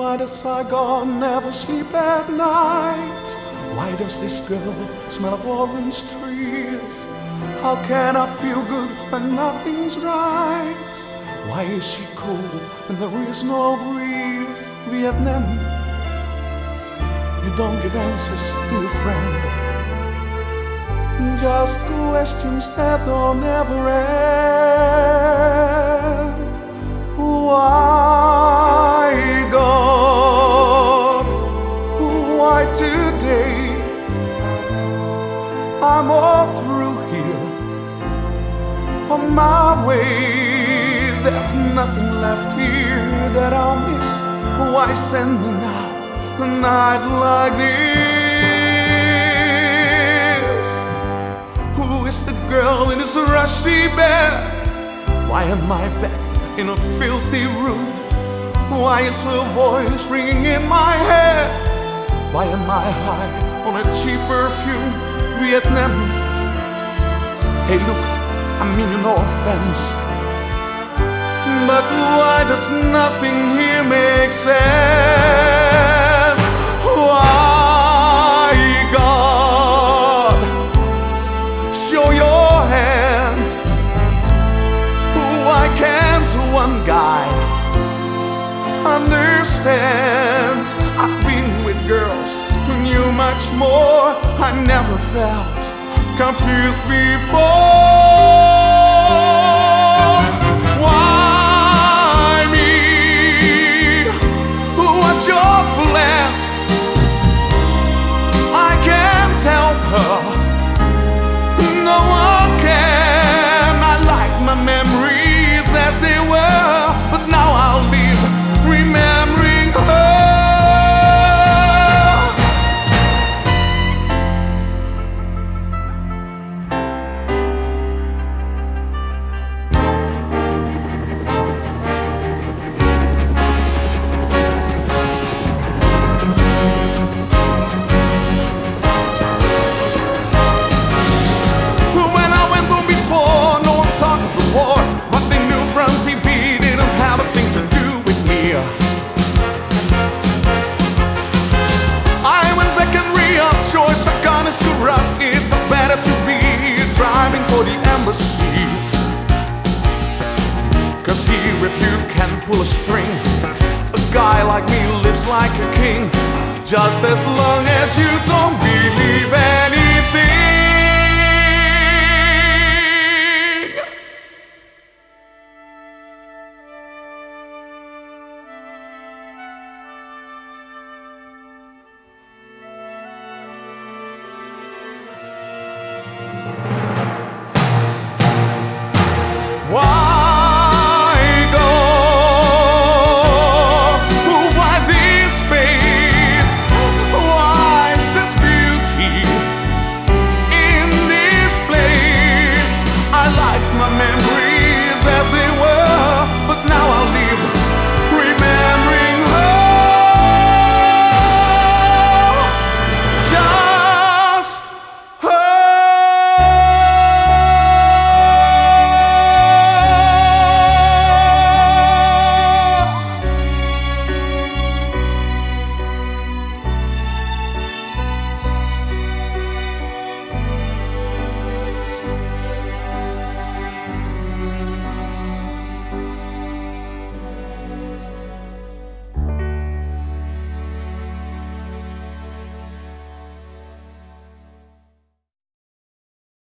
Why does Saigon never sleep at night? Why does this girl smell of orange trees? How can I feel good when nothing's right? Why is she cool when there is no breeze? Vietnam, you don't give answers to your friend. Just questions that don't ever end. Why, I'm all through here. On my way, there's nothing left here that I'll miss. Why send me now a night like this? Who is the girl in this rusty bed? Why am I back in a filthy room? Why is her voice ringing in my head? Why am I high on a cheap perfume? Vietnam. Hey, look, I mean you no offense. But why does nothing here make sense? Why, God? Show your hand. Why can't one guy understand? I've been with girls much more. I never felt confused before. Is corrupt. It felt better to be driving for the embassy. Cause here if you can pull a string, a guy like me lives like a king. Just as long as you don't believe any